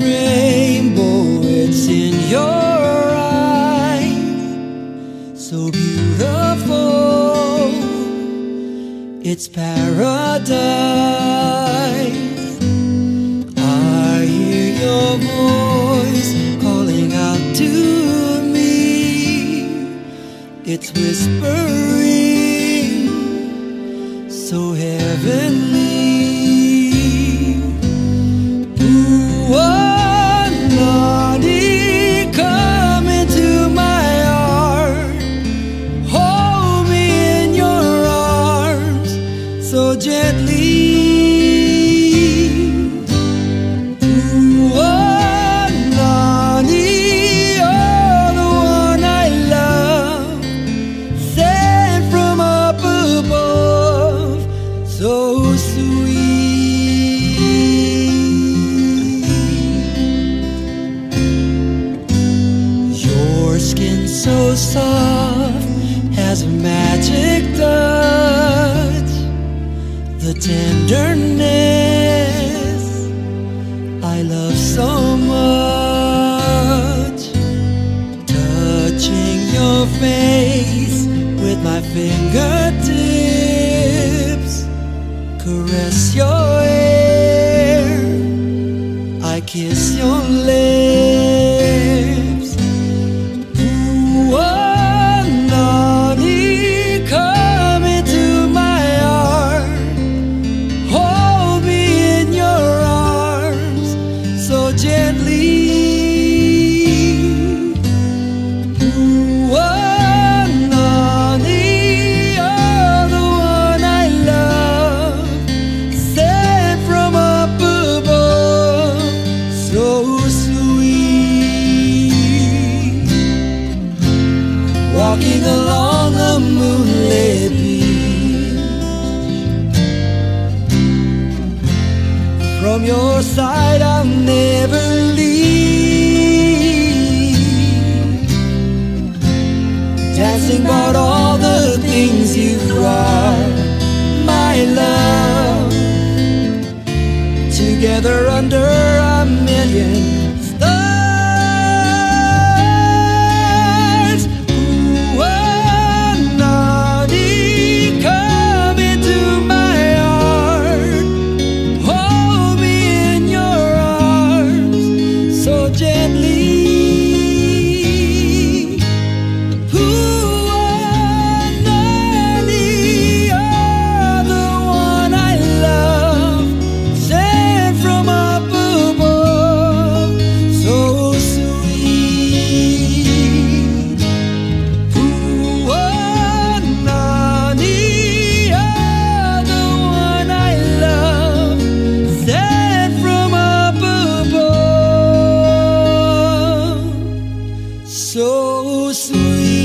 rainbow, it's in your eyes. So beautiful, it's paradise. I hear your voice calling out to me, it's whispering so heavenly. A magic touch. The tenderness I love so much. Touching your face with my fingertips, caress your hair. I kiss your lips. Walking along the moonlit beach. From your side, together under so sweet.